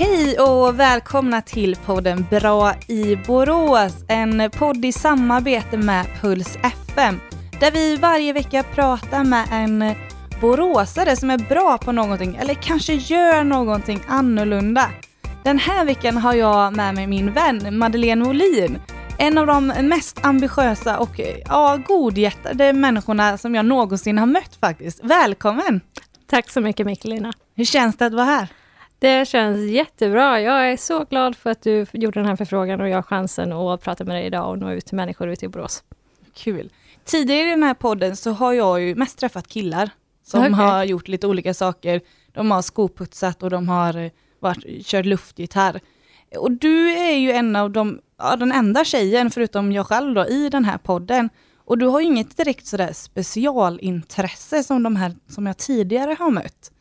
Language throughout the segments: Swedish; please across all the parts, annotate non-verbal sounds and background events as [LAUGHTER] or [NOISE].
Hej och välkomna till podden Bra i Borås, en podd i samarbete med Puls FM, där vi varje vecka pratar med en boråsare som är bra på någonting eller kanske gör någonting annorlunda. Den här veckan har jag med mig min vän Madeleine Molin, en av de mest ambitiösa och ja, godhjärtade människorna som jag någonsin har mött faktiskt. Välkommen! Tack så mycket Mikkelina. Hur känns det att vara här? Det känns jättebra. Jag är så glad för att du gjorde den här förfrågan och jag har chansen att prata med dig idag och nå ut till människor ute i Borås. Kul. Tidigare i den här podden så har jag ju mest träffat killar som okay. har gjort lite olika saker. De har skoputsat och de har varit, kört luftgitarr. Och du är ju en av de, ja, den enda tjejen, förutom jag själv då, i den här podden. Och du har ju inget direkt sådär specialintresse som de här som jag tidigare har mött.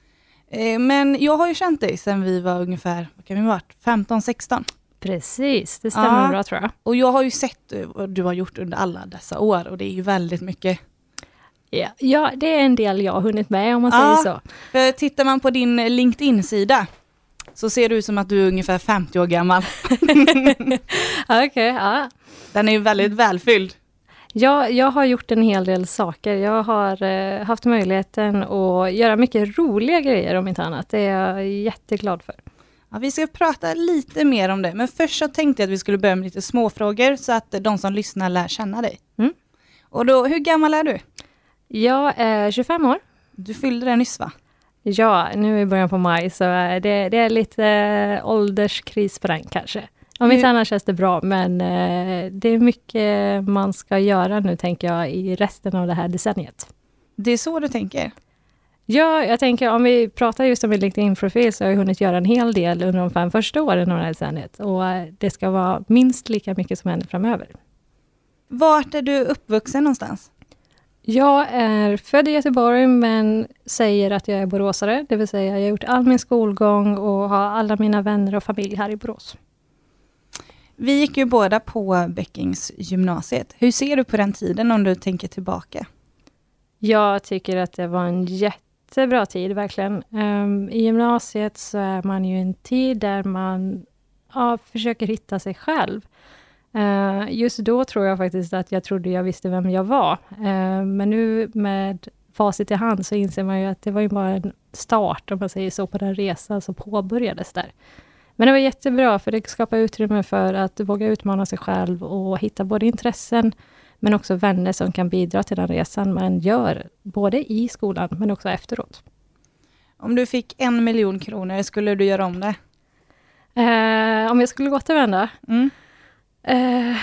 Eh, men jag har ju känt dig sedan vi var ungefär, vad kan vi varit, 15-16? Precis, det stämmer ja. bra tror jag. Och jag har ju sett eh, vad du har gjort under alla dessa år och det är ju väldigt mycket. Ja, ja det är en del jag har hunnit med om man ja, säger så. För tittar man på din LinkedIn-sida så ser du ut som att du är ungefär 50 år gammal. [LAUGHS] Okej, okay, ja. Den är ju väldigt välfylld. Ja, jag har gjort en hel del saker. Jag har eh, haft möjligheten att göra mycket roliga grejer om inte annat. Det är jag jätteglad för. Ja, vi ska prata lite mer om det, men först så tänkte jag att vi skulle börja med lite småfrågor så att de som lyssnar lär känna dig. Mm. Och då, hur gammal är du? Jag är 25 år. Du fyllde det nyss va? Ja, nu i början på maj, så det, det är lite äh, ålderskris på den kanske. Om inte annat känns det bra, men eh, det är mycket man ska göra nu, tänker jag, i resten av det här decenniet. Det är så du tänker? Ja, jag tänker om vi pratar just om min LinkedIn-profil, så har jag hunnit göra en hel del under de fem första åren av det här decenniet. Och det ska vara minst lika mycket som händer framöver. Vart är du uppvuxen någonstans? Jag är född i Göteborg, men säger att jag är boråsare. Det vill säga, jag har gjort all min skolgång och har alla mina vänner och familj här i Borås. Vi gick ju båda på Bäckingsgymnasiet. Hur ser du på den tiden om du tänker tillbaka? Jag tycker att det var en jättebra tid, verkligen. Um, I gymnasiet så är man ju en tid där man ja, försöker hitta sig själv. Uh, just då tror jag faktiskt att jag trodde jag visste vem jag var. Uh, men nu med facit i hand så inser man ju att det var ju bara en start, om man säger så, på den resan som påbörjades där. Men det var jättebra, för det skapar utrymme för att våga utmana sig själv och hitta både intressen, men också vänner som kan bidra till den resan man gör, både i skolan, men också efteråt. Om du fick en miljon kronor, skulle du göra om det? Eh, om jag skulle återvända? Mm. Eh,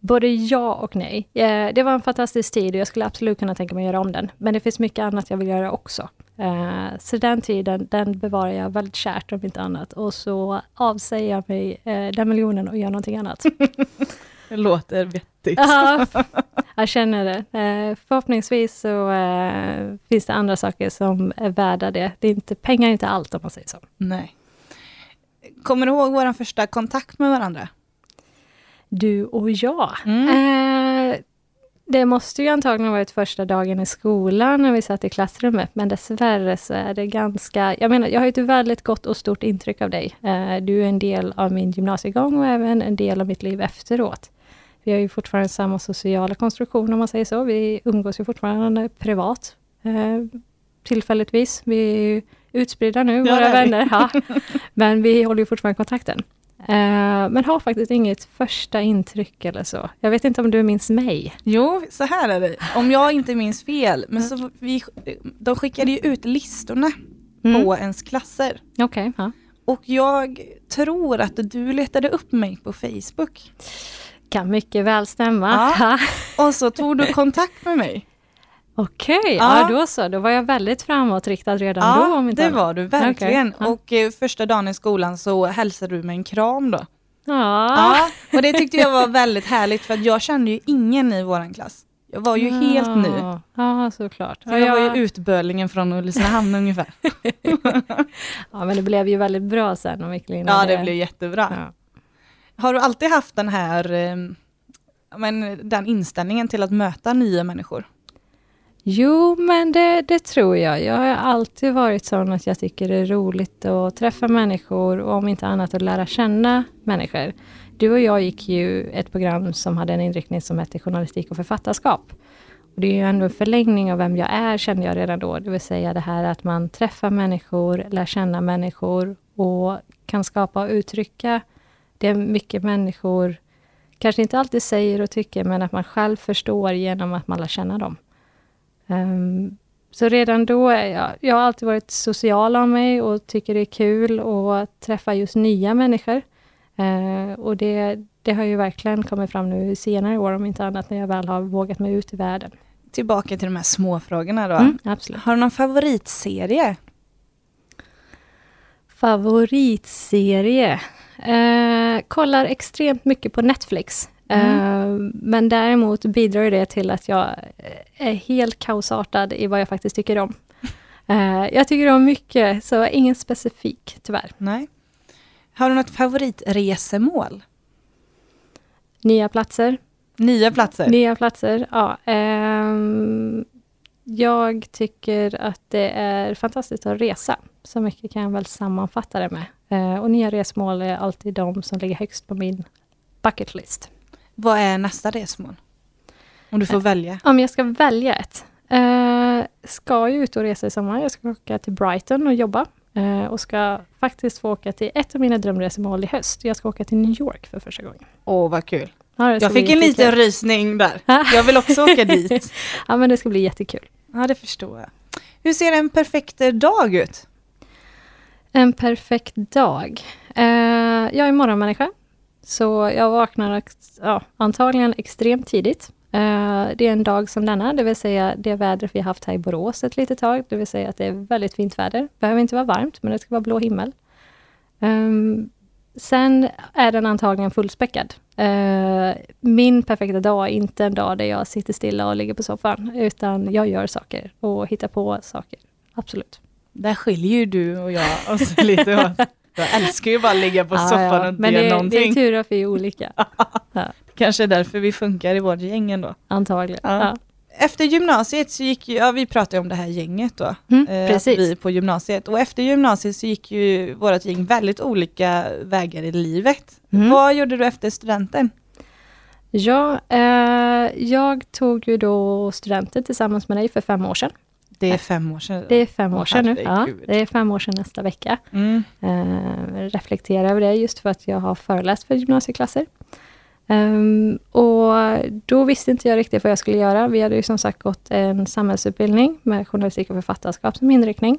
Både ja och nej. Eh, det var en fantastisk tid och jag skulle absolut kunna tänka mig att göra om den. Men det finns mycket annat jag vill göra också. Eh, så den tiden, den bevarar jag väldigt kärt om inte annat. Och så avsäger jag mig eh, den miljonen och gör någonting annat. [LAUGHS] det låter vettigt. Ja, jag känner det. Förhoppningsvis så finns det andra saker som är värda det. det är inte, pengar är inte allt om man säger så. Nej. Kommer du ihåg vår första kontakt med varandra? Du och jag. Mm. Eh, det måste ju antagligen varit första dagen i skolan när vi satt i klassrummet, men dessvärre så är det ganska... Jag menar, jag har ett väldigt gott och stort intryck av dig. Eh, du är en del av min gymnasiegång och även en del av mitt liv efteråt. Vi har ju fortfarande samma sociala konstruktion om man säger så. Vi umgås ju fortfarande privat, eh, tillfälligtvis. Vi är ju utspridda nu, ja, våra vänner. Ja. [LAUGHS] Men vi håller ju fortfarande kontakten. Uh, men har faktiskt inget första intryck eller så. Jag vet inte om du minns mig? Jo, så här är det. Om jag inte minns fel, men så vi, de skickade ju ut listorna mm. på ens klasser. Okej. Okay, ja. Och jag tror att du letade upp mig på Facebook. Kan mycket väl stämma. Ja. [LAUGHS] Och så tog du kontakt med mig. Okej, okay, ja. ja. då så. Då var jag väldigt framåtriktad redan ja, då. Om det alla. var du verkligen. Okay. Och eh, första dagen i skolan så hälsade du med en kram då. Ja. ja. Och det tyckte jag var väldigt härligt för jag kände ju ingen i våran klass. Jag var ju ja. helt ny. Ja, såklart. Så jag var ju utbörlingen från Ulricehamn ungefär. [LAUGHS] ja, men det blev ju väldigt bra sen. Om ja, det, det blev jättebra. Ja. Har du alltid haft den här eh, men, den inställningen till att möta nya människor? Jo, men det, det tror jag. Jag har alltid varit sån att jag tycker det är roligt att träffa människor och om inte annat att lära känna människor. Du och jag gick ju ett program som hade en inriktning som hette journalistik och författarskap. Och det är ju ändå en förlängning av vem jag är, kände jag redan då. Det vill säga det här att man träffar människor, lär känna människor och kan skapa och uttrycka det mycket människor kanske inte alltid säger och tycker, men att man själv förstår genom att man lär känna dem. Um, så redan då, jag, jag har alltid varit social av mig och tycker det är kul att träffa just nya människor. Uh, och det, det har ju verkligen kommit fram nu senare år, om inte annat, när jag väl har vågat mig ut i världen. Tillbaka till de här småfrågorna då. Mm, absolut. Har du någon favoritserie? Favoritserie? Uh, kollar extremt mycket på Netflix. Mm. Men däremot bidrar det till att jag är helt kaosartad i vad jag faktiskt tycker om. [LAUGHS] Eh, jag tycker om mycket, så ingen specifik tyvärr. Nej. Har du något favoritresemål? Nya platser. Nya platser? Nya platser, ja. Um, jag tycker att det är fantastiskt att resa. Så mycket kan jag väl sammanfatta det med. Och nya resmål är alltid de som ligger högst på min bucket list. Vad är nästa resmål? Om du får uh, välja. Om jag ska välja ett. Uh, ska ju ut och resa i sommar. Jag ska åka till Brighton och jobba. Uh, och ska faktiskt få åka till ett av mina drömresmål i höst. Jag ska åka till New York för första gången. Åh, oh, vad kul. Ja, jag fick en liten rysning där. Jag vill också åka dit. [LAUGHS] ja, men det ska bli jättekul. Ja, det förstår jag. Hur ser en perfekt dag ut? En perfekt dag? Uh, jag är morgonmänniska. Så jag vaknar ja, antagligen extremt tidigt. Eh, det är en dag som denna, det vill säga det vädret vi haft här i Borås ett litet tag. Det vill säga att det är väldigt fint väder. Behöver inte vara varmt, men det ska vara blå himmel. Ehm, sen är den antagligen fullspäckad. Eh, min perfekta dag är inte en dag där jag sitter stilla och ligger på soffan, utan jag gör saker och hittar på saker. Absolut. Där skiljer ju du och jag oss [LAUGHS] lite åt. Jag älskar ju bara att ligga på soffan ja, och inte men göra det, någonting. Men det är tur att vi är olika. [LAUGHS] ja. Kanske är därför vi funkar i vårt gäng ändå. Antagligen. Ja. Efter gymnasiet så gick ju, ja vi pratade om det här gänget då, mm, eh, precis. vi på gymnasiet. Och efter gymnasiet så gick ju vårt gäng väldigt olika vägar i livet. Mm. Vad gjorde du efter studenten? Ja, eh, jag tog ju då studenten tillsammans med dig för fem år sedan. Det är fem år sedan? Det är fem år sedan nu. Ja, det är fem år sedan nästa vecka. Mm. Uh, reflektera över det just för att jag har föreläst för gymnasieklasser. Um, och då visste inte jag riktigt vad jag skulle göra. Vi hade ju som sagt gått en samhällsutbildning med journalistik och författarskap som inriktning.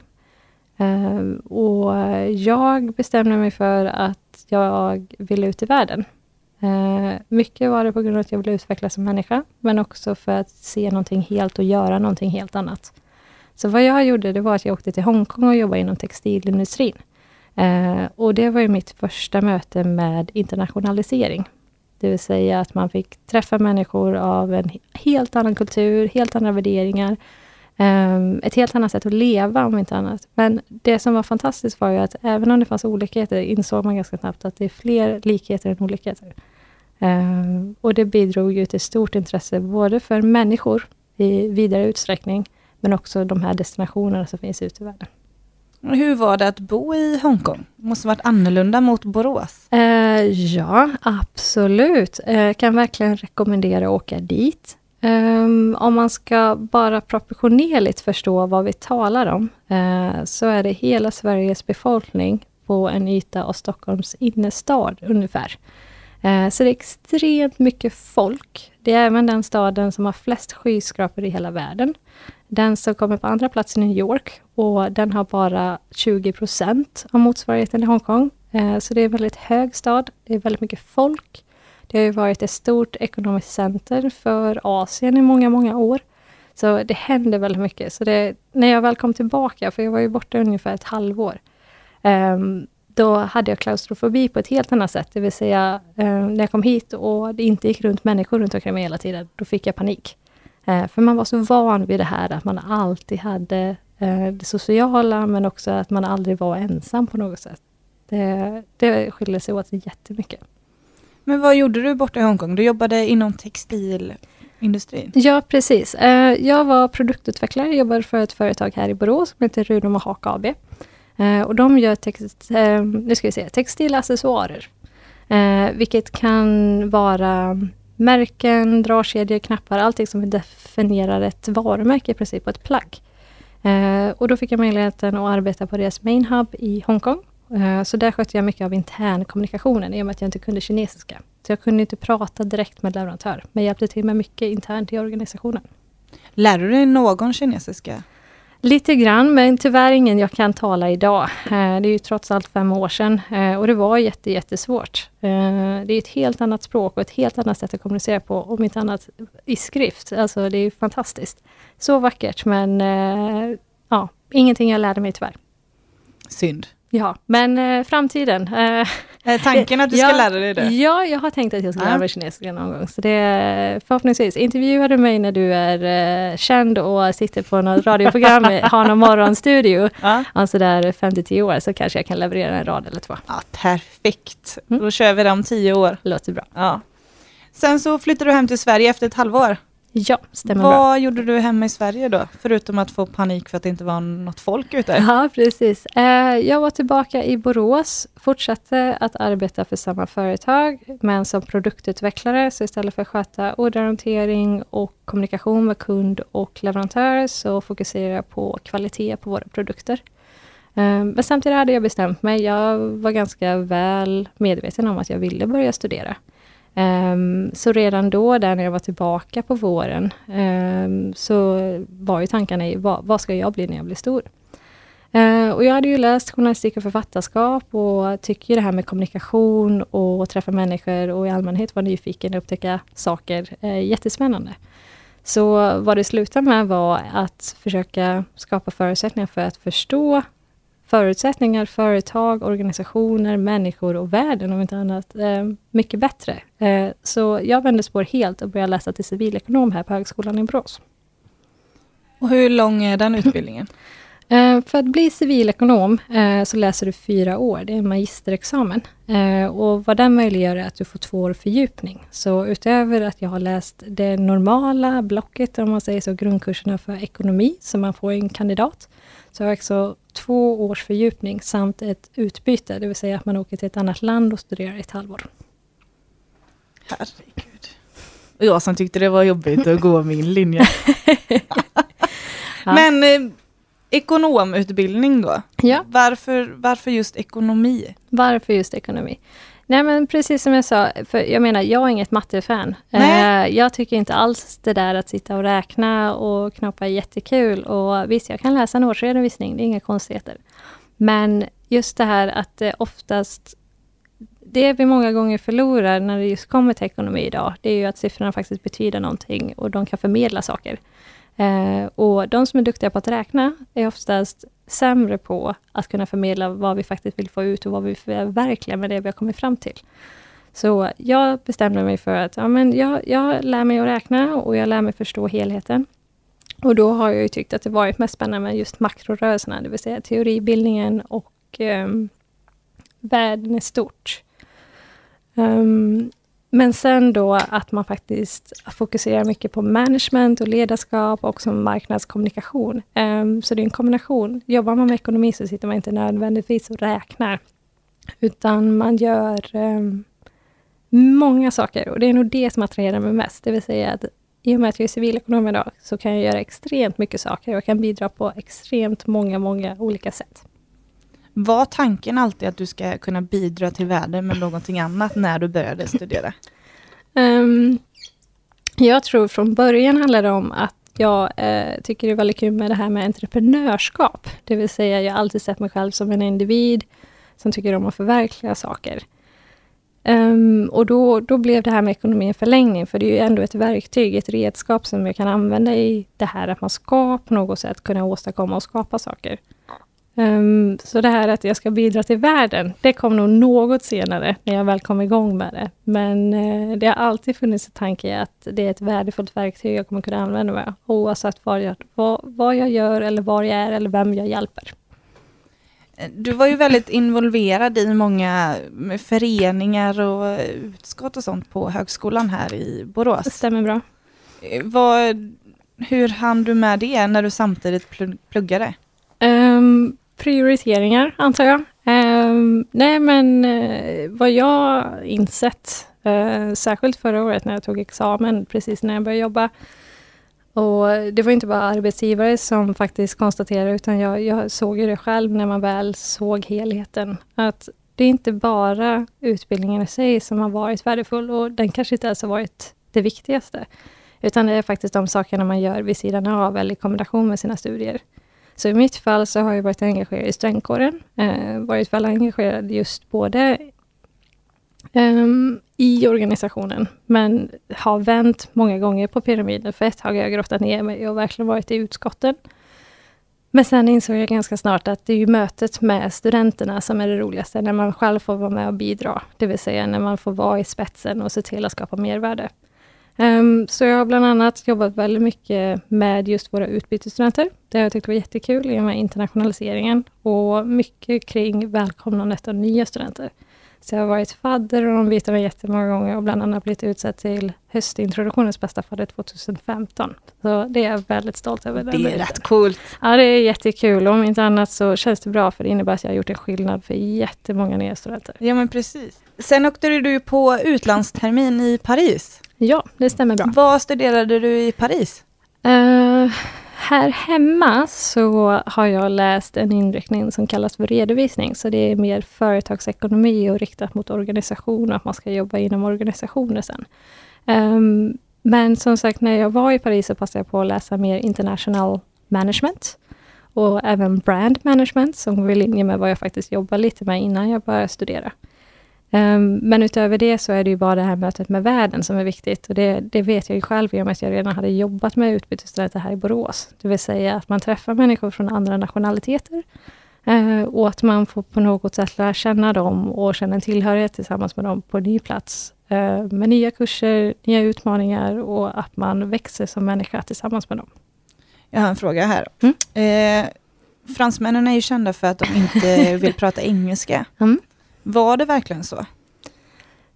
Uh, och jag bestämde mig för att jag ville ut i världen. Uh, mycket var det på grund av att jag ville utvecklas som människa, men också för att se någonting helt och göra någonting helt annat. Så vad jag gjorde, det var att jag åkte till Hongkong och jobbade inom textilindustrin. Eh, och det var ju mitt första möte med internationalisering. Det vill säga att man fick träffa människor av en helt annan kultur, helt andra värderingar. Eh, ett helt annat sätt att leva om inte annat. Men det som var fantastiskt var ju att även om det fanns olikheter insåg man ganska snabbt att det är fler likheter än olikheter. Eh, och det bidrog ju till stort intresse både för människor i vidare utsträckning, men också de här destinationerna som finns ute i världen. Hur var det att bo i Hongkong? Det måste varit annorlunda mot Borås? Eh, ja, absolut. Eh, kan verkligen rekommendera att åka dit. Eh, om man ska bara proportionerligt förstå vad vi talar om, eh, så är det hela Sveriges befolkning på en yta av Stockholms innerstad ungefär. Eh, så det är extremt mycket folk. Det är även den staden som har flest skyskrapor i hela världen. Den som kommer på andra plats är New York och den har bara 20 procent av motsvarigheten i Hongkong. Eh, så det är en väldigt hög stad. Det är väldigt mycket folk. Det har ju varit ett stort ekonomiskt center för Asien i många, många år. Så det händer väldigt mycket. Så det, när jag väl kom tillbaka, för jag var ju borta ungefär ett halvår, ehm, då hade jag klaustrofobi på ett helt annat sätt. Det vill säga, eh, när jag kom hit och det inte gick runt människor runt omkring mig hela tiden, då fick jag panik. Eh, för man var så van vid det här att man alltid hade eh, det sociala, men också att man aldrig var ensam på något sätt. Det, det skiljer sig åt jättemycket. Men vad gjorde du borta i Hongkong? Du jobbade inom textil? industrin? Ja, precis. Eh, jag var produktutvecklare, jobbade för ett företag här i Borås som heter Rudom och Hak AB. Och de gör text, nu ska vi se, textilaccessoarer. Vilket kan vara märken, dragkedjor, knappar, allting som definierar ett varumärke i princip på ett plagg. Eh, och då fick jag möjligheten att arbeta på deras main hub i Hongkong. Eh, så där skötte jag mycket av internkommunikationen i och med att jag inte kunde kinesiska. Så jag kunde inte prata direkt med leverantör, men hjälpte till med mycket internt i organisationen. Lärde du dig någon kinesiska? Lite grann, men tyvärr ingen jag kan tala idag. Eh, det är ju trots allt fem år sedan eh, och det var jätte, jättesvårt. Eh, det är ett helt annat språk och ett helt annat sätt att kommunicera på, om inte annat i skrift. Alltså det är fantastiskt. Så vackert, men ja, ingenting jag lärde mig tyvärr. Synd. Ja, men eh, framtiden. Eh, är tanken att du ska ja, lära dig det? Ja, jag har tänkt att jag ska lära mig kinesiska någon gång. Så det, förhoppningsvis, intervjuar du mig när du är eh, känd och sitter på något radioprogram, [LAUGHS] har någon morgonstudio, ja. alltså där 5-10 år, så kanske jag kan leverera en rad eller två. Ja, perfekt. Mm. Då kör vi det om 10 år. Låter bra. Ja. Sen så flyttar du hem till Sverige efter ett halvår. Ja, stämmer Vad bra. Vad gjorde du hemma i Sverige då? Förutom att få panik för att det inte var något folk ute? Ja, precis. Eh, jag var tillbaka i Borås, fortsatte att arbeta för samma företag, men som produktutvecklare. Så istället för att sköta orderhantering och kommunikation med kund och leverantör, så fokuserade jag på kvalitet på våra produkter. Eh, men samtidigt hade jag bestämt mig. Jag var ganska väl medveten om att jag ville börja studera. Um, så redan då, där när jag var tillbaka på våren, um, så var ju tankarna i vad, vad, ska jag bli när jag blir stor? Uh, och jag hade ju läst journalistik och författarskap och tycker det här med kommunikation och träffa människor och i allmänhet vara nyfiken och upptäcka saker uh, jättespännande. Så vad det slutade med var att försöka skapa förutsättningar för att förstå förutsättningar, företag, organisationer, människor och världen om inte annat eh, mycket bättre. Eh, så jag vände spår helt och började läsa till civilekonom här på Högskolan i Borås. Och hur lång är den utbildningen? [LAUGHS] Eh, för att bli civilekonom så läser du fyra år, det är en magisterexamen. Och vad den möjliggör är att du får två år fördjupning. Så utöver att jag har läst det normala blocket, om man säger så, grundkurserna för ekonomi, som man får en kandidat, så har jag också två års fördjupning samt ett utbyte, det vill säga att man åker till ett annat land och studerar ett halvår. Herregud. Och jag som tyckte det var jobbigt att gå min linje. [LAUGHS] ja. Men eh, ekonomutbildning då? Ja. Varför, varför just ekonomi? Varför just ekonomi? Nej men precis som jag sa, för jag menar jag är inget mattefan. Nej. Eh, jag tycker inte alls det där att sitta och räkna och knappa är jättekul. Och visst, jag kan läsa en årsredovisning, det är inga konstigheter. Men just det här att det oftast, det vi många gånger förlorar när det just kommer till ekonomi idag, det är ju att siffrorna faktiskt betyder någonting och de kan förmedla saker. Eh, och de som är duktiga på att räkna är oftast sämre på att kunna förmedla vad vi faktiskt vill få ut och vad vi förverkligar med det vi har kommit fram till. Så jag bestämde mig för att ja, men jag, jag lär mig att räkna och jag lär mig förstå helheten. Och då har jag tyckt att det varit mest spännande med just makrorörelserna, det vill säga teoribildningen och um, världen i stort. Um, men sen då att man faktiskt fokuserar mycket på management och ledarskap och också marknadskommunikation. Um, så det är en kombination. Jobbar man med ekonomi så sitter man inte nödvändigtvis och räknar, utan man gör um, många saker och det är nog det som attraherar mig mest. Det vill säga att i och med att jag är civilekonom idag så kan jag göra extremt mycket saker och kan bidra på extremt många, många olika sätt. Var tanken alltid att du ska kunna bidra till världen med någonting annat när du började studera? Um, jag tror från början handlade det om att jag eh, tycker det är väldigt kul med det här med entreprenörskap. Det vill säga, jag har alltid sett mig själv som en individ som tycker om att förverkliga saker. Um, och då, då blev det här med ekonomi en förlängning, för det är ju ändå ett verktyg, ett redskap som jag kan använda i det här att man ska på något sätt kunna åstadkomma och skapa saker. Um, så det här att jag ska bidra till världen, det kom nog något senare, när jag väl kom igång med det. Men uh, det har alltid funnits en tanke att det är ett värdefullt verktyg jag kommer kunna använda mig oavsett vad jag, vad, vad jag gör, eller var jag är, eller vem jag hjälper. Du var ju väldigt involverad i många föreningar och utskott och sånt på högskolan här i Borås. Det stämmer bra. Eh, vad, hur hann du med det när du samtidigt pluggade? Um, prioriteringar, antar jag. Um, nej, men uh, vad jag insett, uh, särskilt förra året när jag tog examen, precis när jag började jobba, och det var inte bara arbetsgivare som faktiskt konstaterade, utan jag, jag såg det själv när man väl såg helheten, att det är inte bara utbildningen i sig som har varit värdefull, och den kanske inte ens har varit det viktigaste, utan det är faktiskt de sakerna man gör vid sidan av, eller i kombination med sina studier. Så i mitt fall så har jag varit engagerad i studentkåren, eh, varit väl engagerad just både um, i organisationen, men har vänt många gånger på pyramiden. För ett tag har jag grottat ner mig och verkligen varit i utskotten. Men sen insåg jag ganska snart att det är ju mötet med studenterna som är det roligaste, när man själv får vara med och bidra. Det vill säga när man får vara i spetsen och se till att skapa mervärde. Um, så jag har bland annat jobbat väldigt mycket med just våra utbytesstudenter. Det har jag tyckt var jättekul i och med internationaliseringen och mycket kring välkomnandet av nya studenter. Så jag har varit fadder och de bitarna jättemånga gånger och bland annat blivit utsedd till höstintroduktionens bästa fadder 2015. Så det är jag väldigt stolt över. Det är biten. rätt coolt. Ja, det är jättekul. Om inte annat så känns det bra för det innebär att jag har gjort en skillnad för jättemånga nya studenter. Ja, men precis. Sen åkte du på utlandstermin i Paris. Ja, det stämmer bra. Vad studerade du i Paris? Uh, här hemma så har jag läst en inriktning som kallas för redovisning, så det är mer företagsekonomi och riktat mot organisation och att man ska jobba inom organisationer sen. Um, men som sagt, när jag var i Paris så passade jag på att läsa mer international management och även brand management som går i linje med vad jag faktiskt jobbar lite med innan jag började studera. Um, men utöver det så är det ju bara det här mötet med världen som är viktigt. Och det, det vet jag ju själv i och med att jag redan hade jobbat med utbytesstudenter här i Borås. Det vill säga att man träffar människor från andra nationaliteter. Uh, och att man får på något sätt lära känna dem och känna en tillhörighet tillsammans med dem på en ny plats. Uh, med nya kurser, nya utmaningar och att man växer som människa tillsammans med dem. Jag har en fråga här. Mm. Eh, fransmännen är ju kända för att de inte [LAUGHS] vill prata engelska. Mm. Var det verkligen så?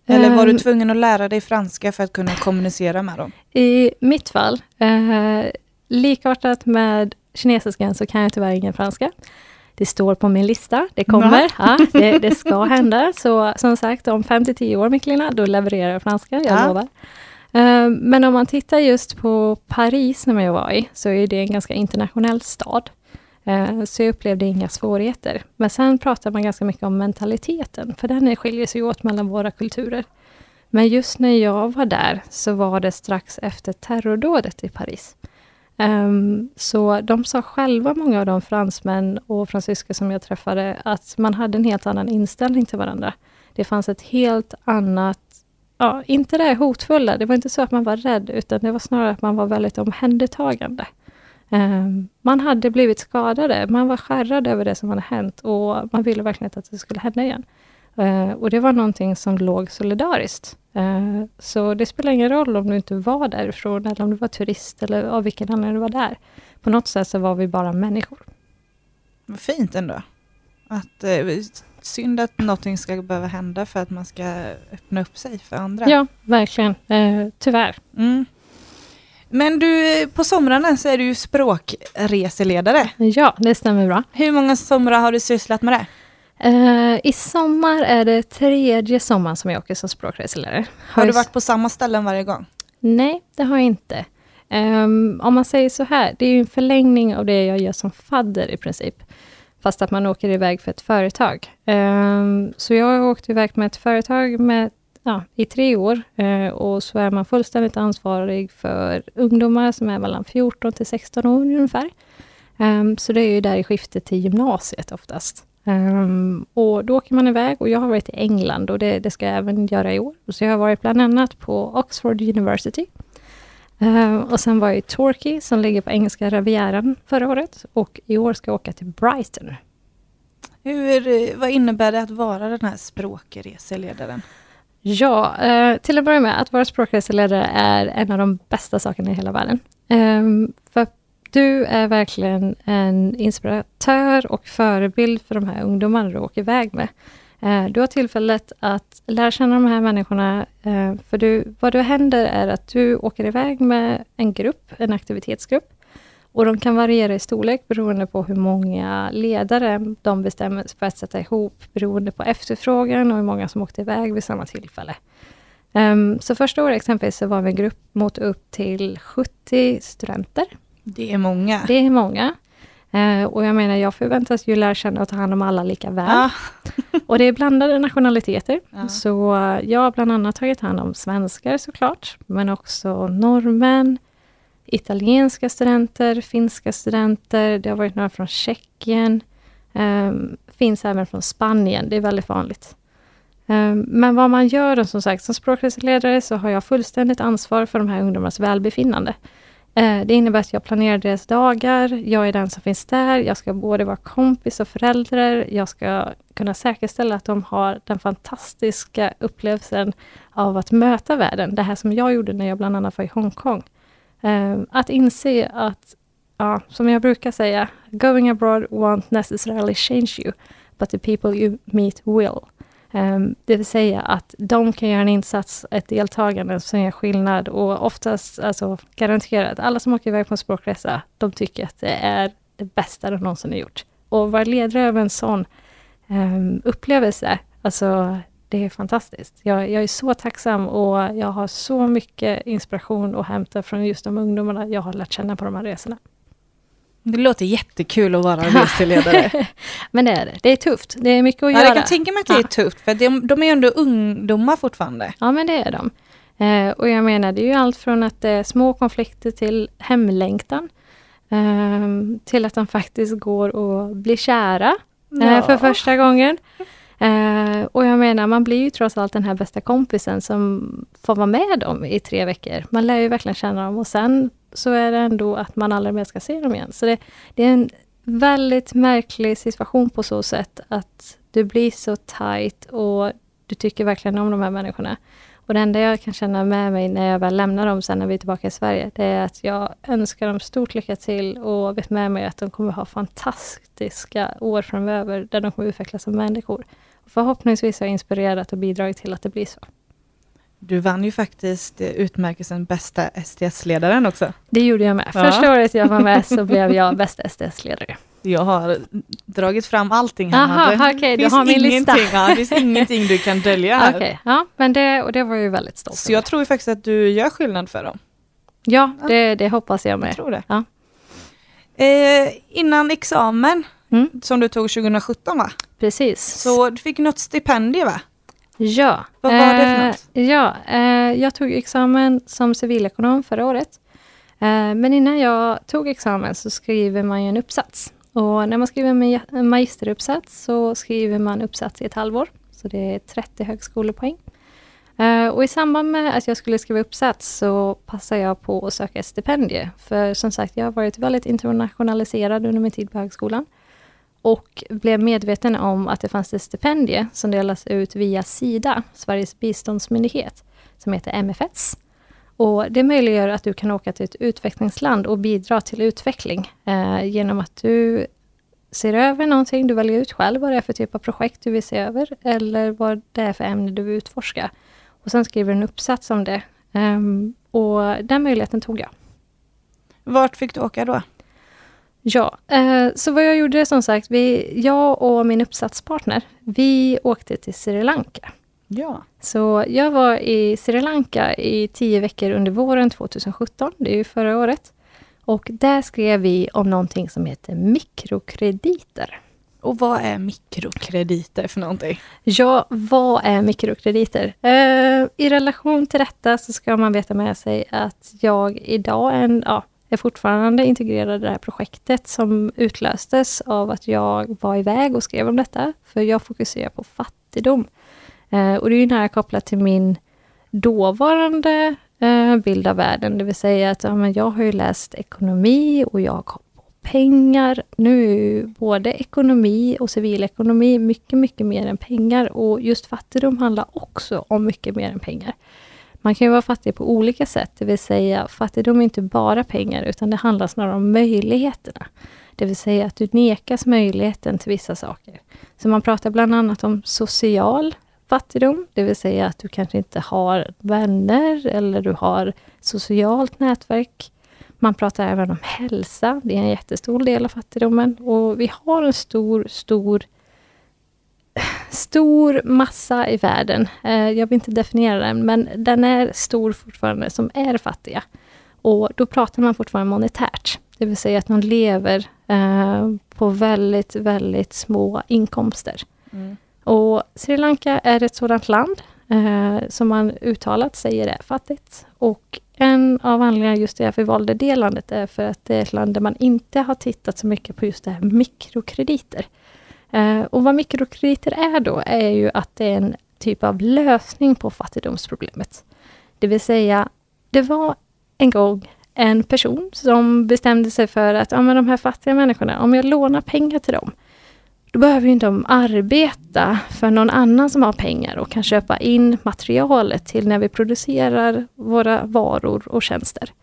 Eller var du ehm. tvungen att lära dig franska för att kunna kommunicera med dem? I mitt fall, eh, likartat med kinesiskan så kan jag tyvärr ingen franska. Det står på min lista, det kommer, ja, det, [LAUGHS] det, ska hända. Så som sagt, om 5-10 år Miklina, då levererar jag franska, jag ja. lovar. Eh, men om man tittar just på Paris, när jag var i, så är det en ganska internationell stad. Eh, så jag upplevde inga svårigheter. Men sen pratar man ganska mycket om mentaliteten, för den skiljer sig åt mellan våra kulturer. Men just när jag var där, så var det strax efter terrordådet i Paris. Um, så de sa själva, många av de fransmän och fransyskor som jag träffade, att man hade en helt annan inställning till varandra. Det fanns ett helt annat, ja, inte det hotfulla, det var inte så att man var rädd, utan det var snarare att man var väldigt omhändertagande. Ehm, man hade blivit skadade, man var skärrad över det som hade hänt och man ville verkligen inte att det skulle hända igen. Ehm, och det var någonting som låg solidariskt. Ehm, så det spelar ingen roll om du inte var därifrån, eller om du var turist, eller av vilken anledning du var där. På något sätt så var vi bara människor. Vad fint ändå. Att, eh, synd att någonting ska behöva hända för att man ska öppna upp sig för andra. Ja, verkligen. Eh, tyvärr. Mm. Men du, på somrarna så är du ju språkreseledare. Ja, det stämmer bra. Hur många somrar har du sysslat med det? Uh, I sommar är det tredje sommaren som jag åker som språkreseledare. Har, har du varit på samma ställen varje gång? Nej, det har jag inte. Um, om man säger så här, det är en förlängning av det jag gör som fadder i princip. Fast att man åker iväg för ett företag. Um, så jag har åkt iväg med ett företag med ja, i tre år. Eh, och så är man fullständigt ansvarig för ungdomar som är mellan 14 till 16 år ungefär. Um, så det är ju där i skiftet till gymnasiet oftast. Um, och då åker man iväg och jag har varit i England och det, det ska jag även göra i år. Så jag har varit bland annat på Oxford University. Um, och sen var jag i Torquay som ligger på engelska Rivieran förra året och i år ska jag åka till Brighton. Hur, eh, vad innebär det att vara den här språkreseledaren? Ja, eh, till att börja med, att vara språkreseledare är en av de bästa sakerna i hela världen. Ehm, för du är verkligen en inspiratör och förebild för de här ungdomarna du åker iväg med. Eh, du har tillfället att lära känna de här människorna, eh, för du, vad du händer är att du åker iväg med en grupp, en aktivitetsgrupp, och de kan variera i storlek beroende på hur många ledare de bestämmer sig för att sätta ihop, beroende på efterfrågan och hur många som åkte iväg vid samma tillfälle. Um, så första året exempelvis så var vi en grupp mot upp till 70 studenter. Det är många. Det är många. Uh, och jag menar, jag förväntas ju lära känna och ta hand om alla lika väl. Ah. [LAUGHS] och det är blandade nationaliteter. Ah. Så jag har bland annat tagit hand om svenskar såklart, men också norrmän, italienska studenter, finska studenter, det har varit några från Tjeckien, um, finns även från Spanien, det är väldigt vanligt. Um, men vad man gör, då som sagt, som språkreseledare så har jag fullständigt ansvar för de här ungdomarnas välbefinnande. Uh, det innebär att jag planerar deras dagar, jag är den som finns där, jag ska både vara kompis och förälder, jag ska kunna säkerställa att de har den fantastiska upplevelsen av att möta världen, det här som jag gjorde när jag bland annat var i Hongkong. Ehm, att inse att, ja, som jag brukar säga, going abroad won't necessarily change you, but the people you meet will. Ehm, det vill säga att de kan göra en insats, ett deltagande som gör skillnad och oftast, alltså garanterat, alla som åker iväg på en språkresa, de tycker att det är det bästa de någonsin har gjort. Och vara ledare av en sån um, upplevelse, alltså det är fantastiskt. Jag, jag, är så tacksam och jag har så mycket inspiration att hämta från just de ungdomarna jag har lärt känna på de här resorna. Det låter jättekul att vara reseledare. [LAUGHS] Men det är det. Det är tufft. Det är mycket att ja, göra. Jag kan tänka mig att det är tufft, för de, de är ändå ungdomar fortfarande. Ja, men det är de. Eh, och jag menar, det är ju allt från att det är små konflikter till hemlängtan. Eh, till att de faktiskt går och blir kära eh, ja. för första gången. Eh, och jag menar, man blir ju trots allt den här bästa kompisen som får vara med dem i tre veckor. Man lär ju verkligen känna dem och sen så är det ändå att man aldrig mer ska se dem igen. Så det, det är en väldigt märklig situation på så sätt att du blir så tight och du tycker verkligen om de här människorna. Och det enda jag kan känna med mig när jag väl lämnar dem sen när vi är tillbaka i Sverige, det är att jag önskar dem stort lycka till och vet med mig att de kommer ha fantastiska år framöver, där de kommer utvecklas som människor. Och förhoppningsvis har jag inspirerat och bidragit till att det blir så. Du vann ju faktiskt utmärkelsen bästa STS-ledaren också. Det gjorde jag med. Ja. Första året jag var med så [LAUGHS] blev jag bästa STS-ledare. Jag har dragit fram allting här. Aha, okej, okay, du har min lista. Ja, det finns [LAUGHS] ingenting du kan dölja här. Okay, ja, men det, och det var ju väldigt stolt Så jag tror faktiskt att du gör skillnad för dem. Ja, ja. Det, det hoppas jag med. Jag tror det. Ja. Eh, innan examen, mm. som du tog 2017 va? Precis. Så du fick något stipendium va? Ja. Vad var det för något? Eh, ja, eh, jag tog examen som civilekonom förra året. Eh, men innan jag tog examen så skriver man ju en uppsats. Och när man skriver en magisteruppsats så skriver man uppsats i ett halvår. Så det är 30 högskolepoäng. Eh, och i samband med att jag skulle skriva uppsats så passade jag på att söka ett stipendium. För som sagt, jag har varit väldigt internationaliserad under min tid på högskolan. Och blev medveten om att det fanns ett stipendium som delas ut via Sida, Sveriges biståndsmyndighet, som heter MFS. Och det möjliggör att du kan åka till ett utvecklingsland och bidra till utveckling eh, genom att du ser över någonting, du väljer ut själv vad det är för typ av projekt du vill se över, eller vad det är för ämne du vill utforska. Och sen skriver du en uppsats om det. Um, och den möjligheten tog jag. Vart fick du åka då? Ja, eh, så vad jag gjorde som sagt, vi, jag och min uppsatspartner, vi åkte till Sri Lanka. Ja. Så jag var i Sri Lanka i tio veckor under våren 2017, det är ju förra året. Och där skrev vi om någonting som heter mikrokrediter. Och vad är mikrokrediter för någonting? Ja, vad är mikrokrediter? Uh, I relation till detta så ska man veta med sig att jag idag en, ja, är fortfarande integrerad i det här projektet som utlöstes av att jag var iväg och skrev om detta. För jag fokuserar på fattigdom. Eh, och det är ju nära kopplat till min dåvarande eh, bild av världen, det vill säga att ja, men jag har ju läst ekonomi och jag har koll på pengar. Nu är ju både ekonomi och civilekonomi mycket, mycket mer än pengar. Och just fattigdom handlar också om mycket mer än pengar. Man kan ju vara fattig på olika sätt, det vill säga fattigdom är inte bara pengar, utan det handlar snarare om möjligheterna. Det vill säga att du nekas möjligheten till vissa saker. Så man pratar bland annat om social fattigdom, det vill säga att du kanske inte har vänner eller du har socialt nätverk. Man pratar även om hälsa, det är en jättestor del av fattigdomen. Och vi har en stor, stor stor massa i världen. Eh, jag vill inte definiera den, men den är stor fortfarande, som är fattiga. Och då pratar man fortfarande monetärt. Det vill säga att de lever eh, på väldigt, väldigt små inkomster. Mm. Och Sri Lanka är ett sådant land eh, som man uttalat säger är fattigt. Och en av anledningarna just till att vi valde det landet är för att det är ett land där man inte har tittat så mycket på just det här mikrokrediter. Eh, och vad mikrokrediter är då, är ju att det är en typ av lösning på fattigdomsproblemet. Det vill säga, det var en gång en person som bestämde sig för att ja, men de här fattiga människorna, om jag lånar pengar till dem, då behöver inte de arbeta för någon annan som har pengar och kan köpa in materialet till när vi producerar våra varor och tjänster.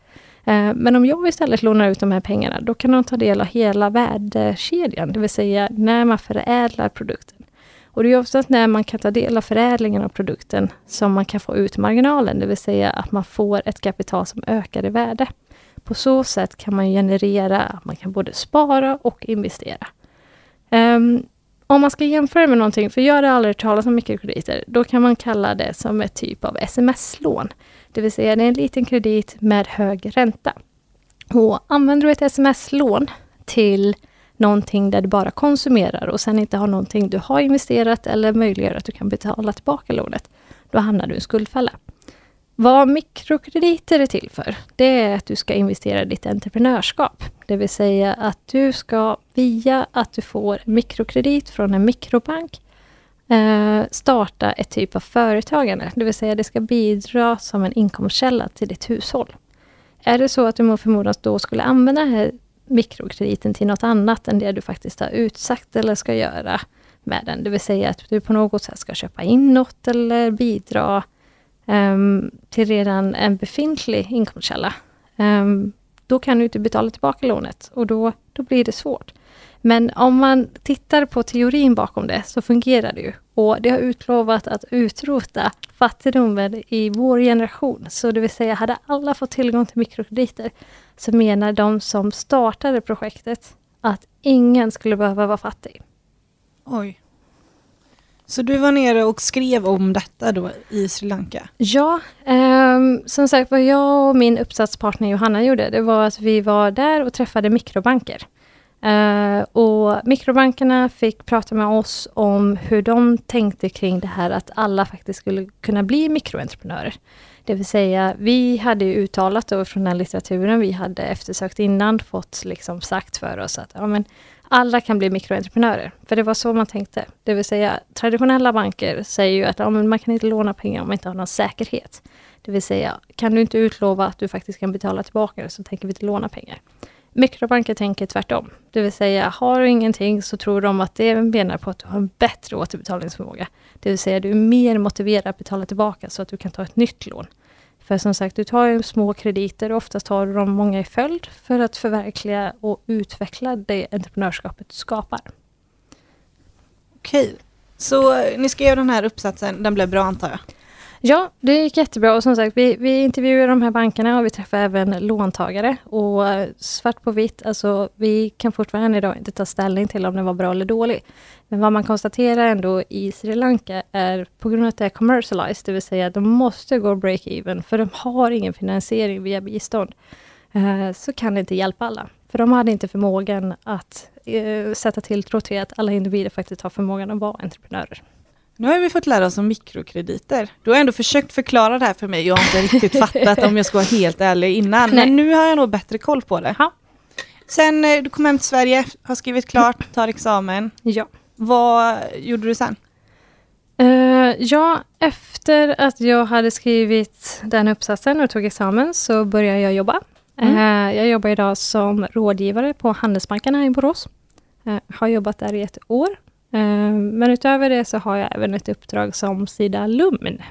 Eh, men om jag istället lånar ut de här pengarna, då kan de ta del av hela värdekedjan, det vill säga när man förädlar produkten. Och det är oftast när man kan ta del av förädlingen av produkten som man kan få ut marginalen, det vill säga att man får ett kapital som ökar i värde. På så sätt kan man generera man kan både spara och investera. Um, om man ska jämföra med någonting, för jag har aldrig talat om mikrokrediter, då kan man kalla det som ett typ av sms-lån. Det vill säga det är en liten kredit med hög ränta. Och använder du ett sms-lån till någonting där du bara konsumerar och sen inte har någonting du har investerat eller möjliggör att du kan betala tillbaka lånet, då hamnar du i en skuldfälla. Vad mikrokrediter är till för, det är att du ska investera i ditt entreprenörskap. Det vill säga att du ska via att du får mikrokredit från en mikrobank eh, starta ett typ av företagande. Det vill säga det ska bidra som en inkomstkälla till ditt hushåll. Är det så att du mot förmodan då skulle använda den här mikrokrediten till något annat än det du faktiskt har utsagt eller ska göra med den. Det vill säga att du på något sätt ska köpa in något eller bidra Ehm, till redan en befintlig inkomstkälla. Um, då kan du inte betala tillbaka lånet och då, då blir det svårt. Men om man tittar på teorin bakom det så fungerar det ju. Och det har utlovat att utrota fattigdomen i vår generation. Så det vill säga, hade alla fått tillgång till mikrokrediter så menar de som startade projektet att ingen skulle behöva vara fattig. Oj. Så du var nere och skrev om detta då i Sri Lanka? Ja, eh, som sagt vad jag och min uppsatspartner Johanna gjorde, det var att vi var där och träffade mikrobanker. Uh, och mikrobankerna fick prata med oss om hur de tänkte kring det här att alla faktiskt skulle kunna bli mikroentreprenörer. Det vill säga, vi hade ju uttalat då från den litteraturen vi hade eftersökt innan, fått liksom sagt för oss att ja, men alla kan bli mikroentreprenörer. För det var så man tänkte. Det vill säga, traditionella banker säger ju att ja, man kan inte låna pengar om man inte har någon säkerhet. Det vill säga, kan du inte utlova att du faktiskt kan betala tillbaka det, så tänker vi inte låna pengar. Mikrobanker tänker tvärtom. Det vill säga, har du ingenting så tror de att det menar på att du har en bättre återbetalningsförmåga. Det vill säga, du är mer motiverad att betala tillbaka så att du kan ta ett nytt lån. För som sagt, du tar ju små krediter och oftast tar du dem många i följd för att förverkliga och utveckla det entreprenörskapet du skapar. Okej, så ni skrev den här uppsatsen, den blev bra antar jag? Ja, det gick jättebra och som sagt, vi, vi intervjuade de här bankerna och vi träffade även låntagare. Och eh, svart på vitt, alltså vi kan fortfarande idag inte ta ställning till om den var bra eller dålig. Men vad man konstaterar ändå i Sri Lanka är på grund av att det är commercialized, det vill säga att de måste gå break-even, för de har ingen finansiering via bistånd, eh, så kan det inte hjälpa alla. För de hade inte förmågan att eh, sätta tilltro till att alla individer faktiskt har förmågan att vara entreprenörer. Nu har vi fått lära oss om mikrokrediter. Du har ändå försökt förklara det här för mig. Jag har inte riktigt fattat om jag ska vara helt ärlig innan. Nej. Men nu har jag nog bättre koll på det. Ha. Sen eh, du kom hem till Sverige, har skrivit klart, tar examen. Ja. Vad gjorde du sen? Uh, ja, efter att jag hade skrivit den uppsatsen och tog examen så började jag jobba. Mm. Uh, jag jobbar idag som rådgivare på Handelsbanken i Borås. Uh, har jobbat där i ett år men utöver det så har jag även ett uppdrag som Sida-alumn.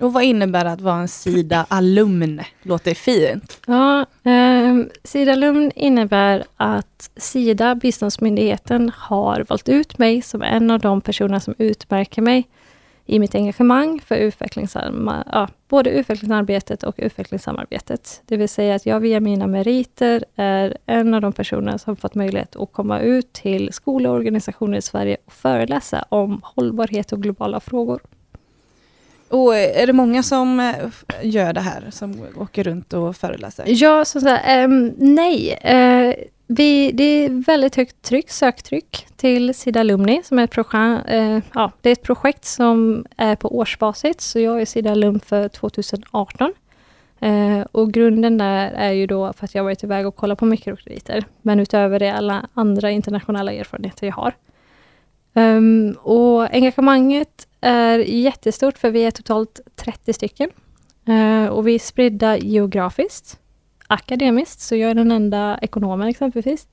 Och vad innebär att vara en Sida-alumn? Låter fint. Ja, eh, Um, Sida Lugn innebär att Sida, biståndsmyndigheten, har valt ut mig som en av de personer som utmärker mig i mitt engagemang för ja, både utvecklingsarbetet och utvecklingssamarbetet. Det vill säga att jag via mina meriter är en av de personer som fått möjlighet att komma ut till skolor och organisationer i Sverige och föreläsa om hållbarhet och globala frågor. Och är det många som eh, gör det här, som åker runt och föreläser? Ja, så här, um, nej. Uh, vi, det är väldigt högt tryck, söktryck till Sida Alumni, som är ett, projekt, eh, ja, det är ett projekt som är på årsbasis, så jag är Sida Alum för 2018. Eh, och grunden där är ju då för att jag varit iväg och kollat på mikrokrediter, men utöver det alla andra internationella erfarenheter jag har. Um, och engagemanget är jättestort, för vi är totalt 30 stycken. Uh, och vi är spridda geografiskt, akademiskt, så jag är den enda ekonomen exempelvis.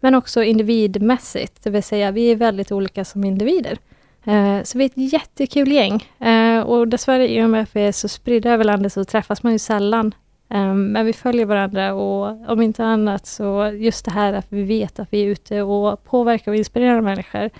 Men också individmässigt, det vill säga vi är väldigt olika som individer. Eh, så vi är ett jättekul gäng. Eh, och dessvärre i och med att vi är så spridda över landet så träffas man ju sällan. Eh, men vi följer varandra och om inte annat så just det här att vi vet att vi är ute och påverkar och inspirerar människor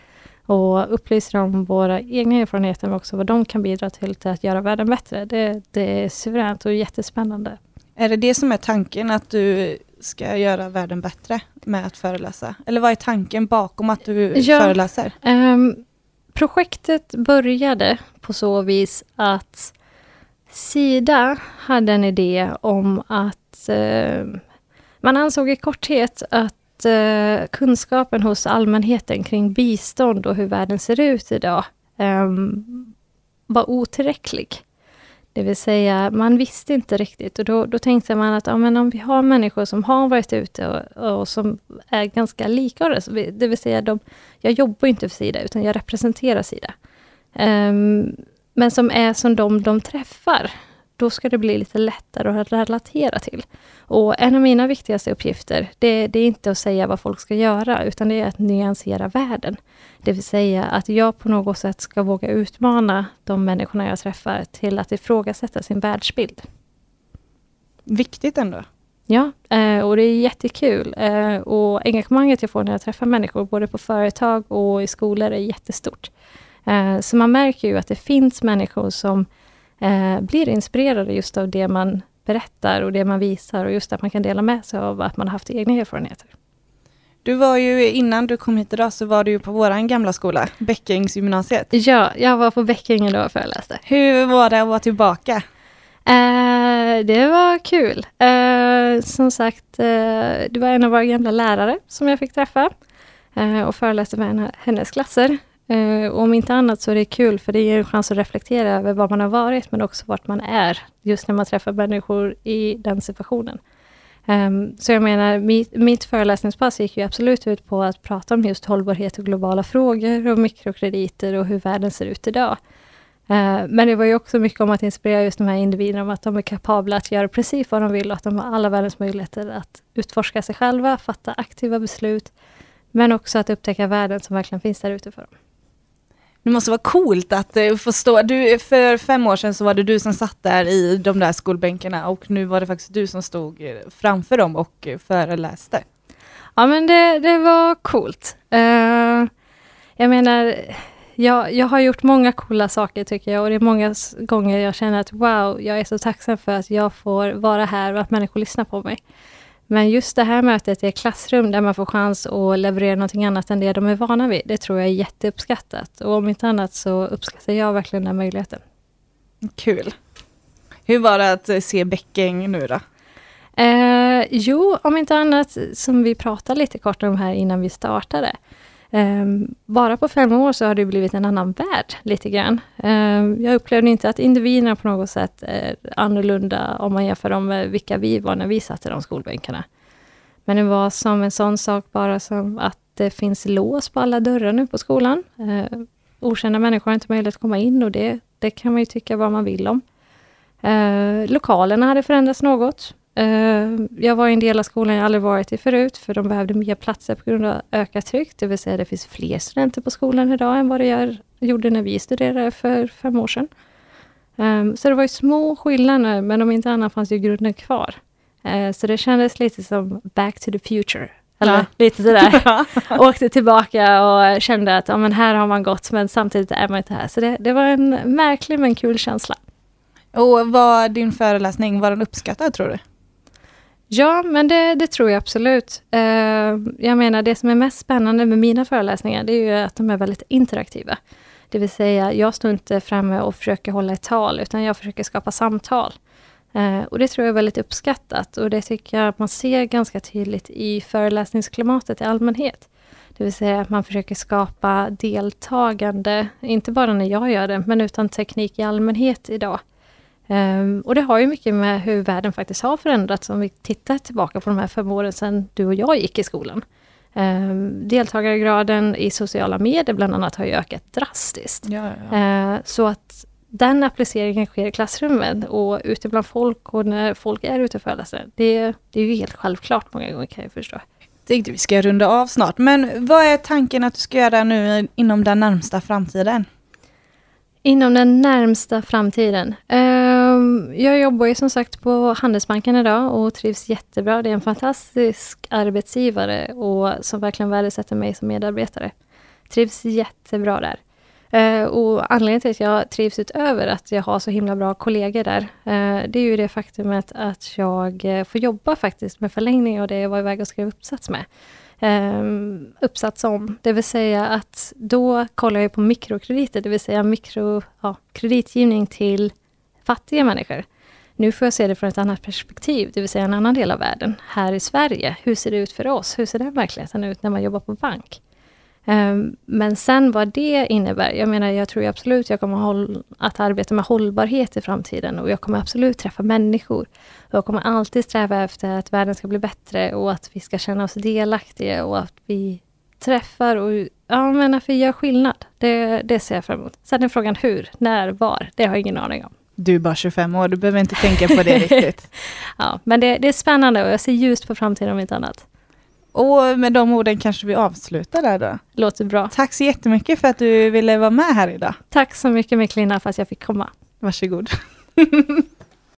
och upplyser om våra egna erfarenheter, men också vad de kan bidra till, till att göra världen bättre. Det, det är suveränt och jättespännande. Är det det som är tanken, att du ska göra världen bättre med att föreläsa? Eller vad är tanken bakom att du ja, föreläser? Um, projektet började på så vis att Sida hade en idé om att uh, man ansåg i korthet att eh, kunskapen hos allmänheten kring bistånd och hur världen ser ut idag eh, var otillräcklig. Det vill säga, man visste inte riktigt och då, då tänkte man att ja, men om vi har människor som har varit ute och, och som är ganska lika oss, det vill säga, de, jag jobbar inte för Sida, utan jag representerar Sida. Um, men som är som de de träffar då ska det bli lite lättare att relatera till. Och en av mina viktigaste uppgifter, det, det, är inte att säga vad folk ska göra, utan det är att nyansera världen. Det vill säga att jag på något sätt ska våga utmana de människorna jag träffar till att ifrågasätta sin världsbild. Viktigt ändå. Ja, eh, och det är jättekul. Eh, och engagemanget jag får när jag träffar människor, både på företag och i skolor, är jättestort. Eh, så man märker ju att det finns människor som eh, blir inspirerade just av det man berättar och det man visar och just att man kan dela med sig av att man har haft egna erfarenheter. Du var ju, innan du kom hit idag, så var du på våran gamla skola, Bäckingsgymnasiet. Ja, jag var på Bäckingen då och föreläste. Hur var det att vara tillbaka? Eh, det var kul. Eh, som sagt, eh, det var en av våra gamla lärare som jag fick träffa eh, och föreläste med hennes klasser. Uh, om inte annat så är det kul, för det ger en chans att reflektera över vad man har varit, men också vart man är, just när man träffar människor i den situationen. Ehm, så jag menar, mitt, mitt föreläsningspass gick ju absolut ut på att prata om just hållbarhet och globala frågor och mikrokrediter och hur världen ser ut idag. Ehm, men det var ju också mycket om att inspirera just de här individerna om att de är kapabla att göra precis vad de vill och att de har alla världens möjligheter att utforska sig själva, fatta aktiva beslut, men också att upptäcka världen som verkligen finns där ute för dem. Det måste vara coolt att eh, få stå, du, för fem år sedan så var det du som satt där i de där skolbänkarna och nu var det faktiskt du som stod eh, framför dem och eh, föreläste. Ja men det, det var coolt. Uh, jag menar, jag, jag har gjort många coola saker tycker jag och det är många gånger jag känner att wow, jag är så tacksam för att jag får vara här och att människor lyssnar på mig. Men just det här mötet i ett klassrum där man får chans att leverera någonting annat än det de är vana vid, det tror jag är jätteuppskattat. Och om inte annat så uppskattar jag verkligen den möjligheten. Kul. Hur var det att se Bäcking nu då? Eh, jo, om inte annat, som vi pratade lite kort om här innan vi startade, Um, bara på fem år så har det blivit en annan värld lite grann. Um, jag upplevde inte att individerna på något sätt är annorlunda om man jämför dem med vilka vi var när vi satt i de skolbänkarna. Men det var som en sån sak bara som att det finns lås på alla dörrar nu på skolan. Uh, okända människor har inte möjlighet att komma in och det, det kan man ju tycka vad man vill om. Uh, lokalerna hade förändrats något. Eh, jag var i en del av skolan jag aldrig varit i förut, för de behövde mer platser på grund av ökat tryck. Det vill säga det finns fler studenter på skolan idag än vad det gör, gjorde när vi studerade för fem år sedan. Um, så det var ju små skillnader, men om inte annat fanns ju grunden kvar. Eh, så det kändes lite som back to the future. Eller ja. lite sådär. [LAUGHS] [LAUGHS] Åkte tillbaka och kände att ja, men här har man gått, men samtidigt är man inte här. Så det, det var en märklig men kul känsla. Och var din föreläsning, var den uppskattad tror du? Ja, men det, det, tror jag absolut. Uh, jag menar, det som är mest spännande med mina föreläsningar, det är ju att de är väldigt interaktiva. Det vill säga, jag står inte framme och försöker hålla ett tal, utan jag försöker skapa samtal. Uh, och det tror jag är väldigt uppskattat och det tycker jag att man ser ganska tydligt i föreläsningsklimatet i allmänhet. Det vill säga att man försöker skapa deltagande, inte bara när jag gör det, men utan teknik i allmänhet idag. Um, och det har ju mycket med hur världen faktiskt har förändrats om vi tittar tillbaka på de här fem åren sedan du och jag gick i skolan. Um, deltagargraden i sociala medier bland annat har ju ökat drastiskt. Ja, ja. Uh, så att den appliceringen sker i klassrummet och ute bland folk och när folk är ute och föreläser. Det, det är ju helt självklart många gånger kan jag förstå. Tänkte vi ska runda av snart, men vad är tanken att du ska göra nu inom den närmsta framtiden? Inom den närmsta framtiden? Uh, Ehm, jag jobbar ju som sagt på Handelsbanken idag och trivs jättebra. Det är en fantastisk arbetsgivare och som verkligen värdesätter mig som medarbetare. Trivs jättebra där. Uh, och anledningen till att jag trivs utöver att jag har så himla bra kollegor där, uh, det är ju det faktumet att jag eh, får jobba faktiskt med förlängning och det jag var iväg och skrev uppsats med Um, uppsats om. Det vill säga att då kollar jag på mikrokrediter, det vill säga mikro, ja, kreditgivning till fattiga människor. Nu får jag se det från ett annat perspektiv, det vill säga en annan del av världen. Här i Sverige, hur ser det ut för oss? Hur ser den verkligheten ut när man jobbar på bank? Ehm, men sen vad det innebär, jag menar jag tror absolut jag kommer att arbeta med hållbarhet i framtiden och jag kommer absolut träffa människor. Jag kommer alltid sträva efter att världen ska bli bättre och att vi ska känna oss delaktiga och att vi träffar och ja, men att vi gör skillnad. Det, det ser jag fram emot. Sen är frågan hur, när, var, det har jag ingen aning om. Du är bara 25 år, du behöver inte tänka på det [LAUGHS] riktigt. ja, men det, det är spännande och jag ser ljust på framtiden om inte annat. Och med de orden kanske vi avslutar där då. Låter bra. Tack så jättemycket för att du ville vara med här idag. Tack så mycket Miklina för att jag fick komma. Varsågod. [LAUGHS]